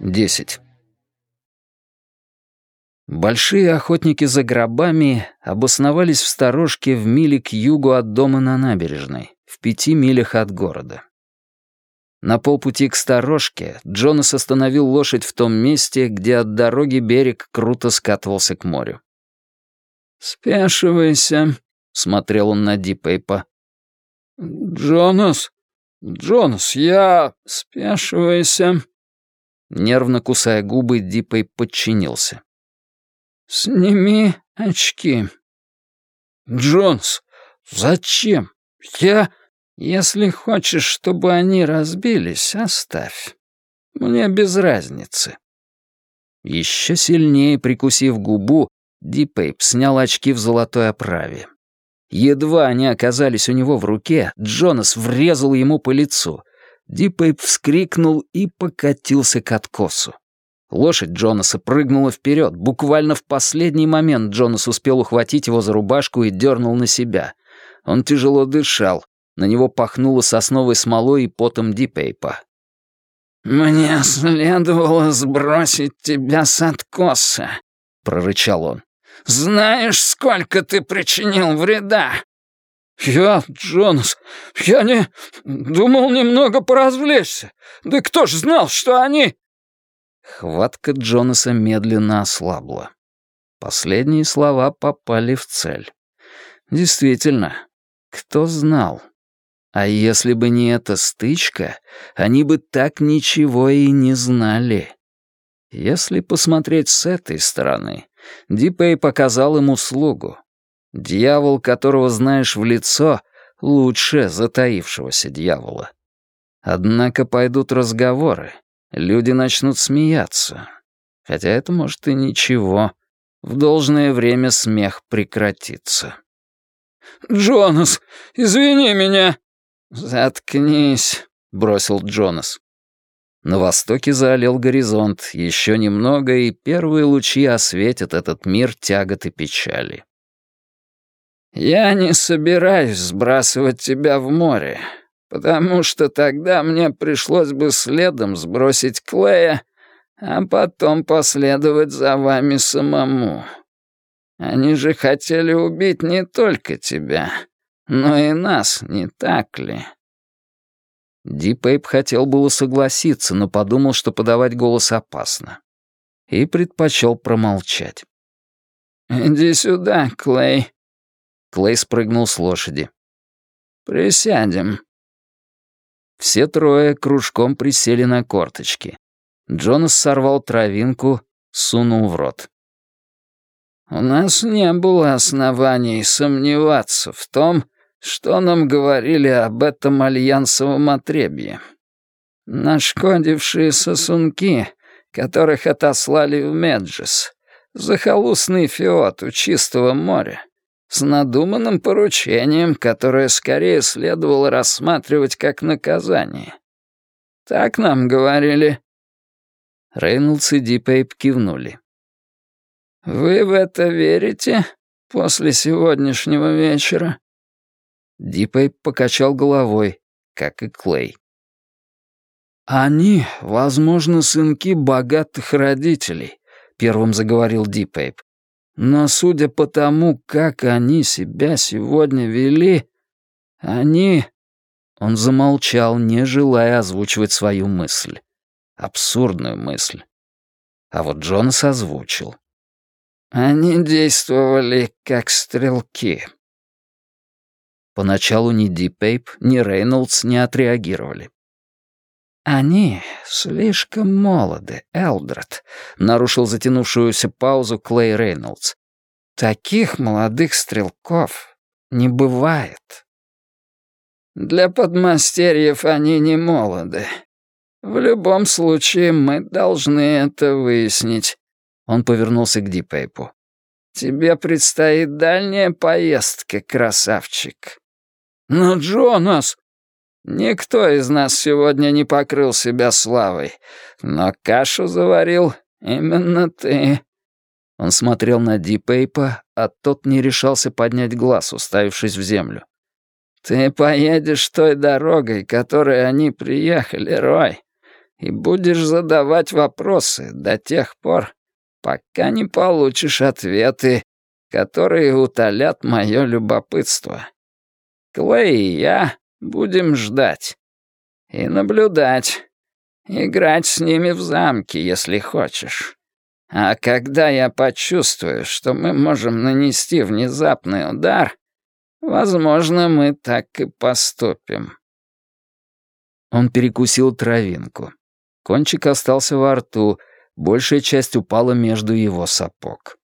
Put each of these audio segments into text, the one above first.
Десять. Большие охотники за гробами обосновались в сторожке в миле к югу от дома на набережной, в пяти милях от города. На полпути к сторожке Джонас остановил лошадь в том месте, где от дороги берег круто скатывался к морю. «Спешивайся», — смотрел он на Дипейпа. «Джонас, Джонас, я... спешивайся». Нервно кусая губы, Дипей подчинился. «Сними очки». «Джонс, зачем? Я...» «Если хочешь, чтобы они разбились, оставь. Мне без разницы». Еще сильнее прикусив губу, Дипейп снял очки в золотой оправе. Едва они оказались у него в руке, Джонас врезал ему по лицу. Дипейп вскрикнул и покатился к откосу. Лошадь Джонаса прыгнула вперед. Буквально в последний момент Джонас успел ухватить его за рубашку и дернул на себя. Он тяжело дышал. На него пахнуло сосновой смолой и потом Дипейпа. «Мне следовало сбросить тебя с откоса», — прорычал он. «Знаешь, сколько ты причинил вреда?» «Я, Джонас, я не... думал немного поразвлечься. Да кто ж знал, что они...» Хватка Джонаса медленно ослабла. Последние слова попали в цель. Действительно, кто знал? А если бы не эта стычка, они бы так ничего и не знали. Если посмотреть с этой стороны, Дипей показал им услугу. Дьявол, которого знаешь в лицо, лучше затаившегося дьявола. Однако пойдут разговоры, Люди начнут смеяться. Хотя это может и ничего. В должное время смех прекратится. «Джонас, извини меня!» «Заткнись», — бросил Джонас. На востоке заолел горизонт, еще немного, и первые лучи осветят этот мир тягот и печали. «Я не собираюсь сбрасывать тебя в море потому что тогда мне пришлось бы следом сбросить Клея, а потом последовать за вами самому. Они же хотели убить не только тебя, но и нас, не так ли?» Дипейп хотел было согласиться, но подумал, что подавать голос опасно. И предпочел промолчать. «Иди сюда, Клей». Клей спрыгнул с лошади. «Присядем». Все трое кружком присели на корточки. Джонас сорвал травинку, сунул в рот. «У нас не было оснований сомневаться в том, что нам говорили об этом альянсовом отребье. Нашкодившие сосунки, которых отослали в Меджес, захолустный фиот у чистого моря, с надуманным поручением, которое скорее следовало рассматривать как наказание. Так нам говорили». Рейнольдс и Дипейп кивнули. «Вы в это верите после сегодняшнего вечера?» Дипейп покачал головой, как и Клей. «Они, возможно, сынки богатых родителей», — первым заговорил Дипейп. Но судя по тому, как они себя сегодня вели, они...» Он замолчал, не желая озвучивать свою мысль. Абсурдную мысль. А вот Джонас озвучил. «Они действовали как стрелки». Поначалу ни Дипейп, ни Рейнольдс не отреагировали. «Они слишком молоды, Элдред», — нарушил затянувшуюся паузу Клей Рейнольдс. «Таких молодых стрелков не бывает». «Для подмастерьев они не молоды. В любом случае мы должны это выяснить». Он повернулся к Дипейпу. «Тебе предстоит дальняя поездка, красавчик». «Но, Джонас!» Никто из нас сегодня не покрыл себя славой, но кашу заварил именно ты». Он смотрел на Дипейпа, а тот не решался поднять глаз, уставившись в землю. Ты поедешь той дорогой, которой они приехали, Рой, и будешь задавать вопросы до тех пор, пока не получишь ответы, которые утолят мое любопытство. Клей и я будем ждать и наблюдать, играть с ними в замке, если хочешь. А когда я почувствую, что мы можем нанести внезапный удар, возможно, мы так и поступим. Он перекусил травинку. Кончик остался во рту, большая часть упала между его сапог.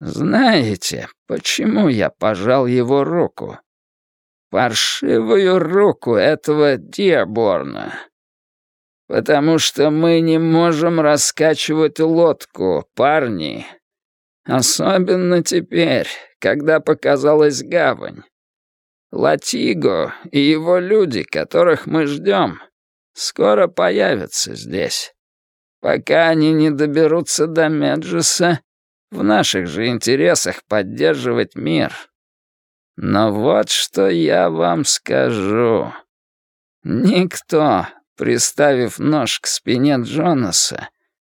«Знаете, почему я пожал его руку? Паршивую руку этого Диаборна. Потому что мы не можем раскачивать лодку, парни. Особенно теперь, когда показалась гавань. Латиго и его люди, которых мы ждем, скоро появятся здесь. Пока они не доберутся до Меджеса, в наших же интересах поддерживать мир. Но вот что я вам скажу. Никто приставив нож к спине Джонаса,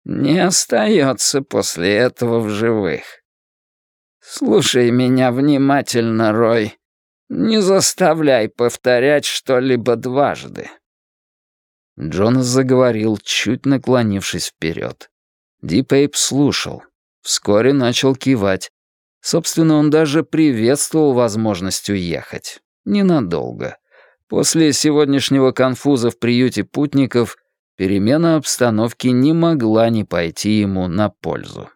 не остается после этого в живых. Слушай меня внимательно, Рой. Не заставляй повторять что-либо дважды. Джонас заговорил, чуть наклонившись вперед. Дипейп слушал. Вскоре начал кивать. Собственно, он даже приветствовал возможность уехать. Ненадолго. После сегодняшнего конфуза в приюте путников перемена обстановки не могла не пойти ему на пользу.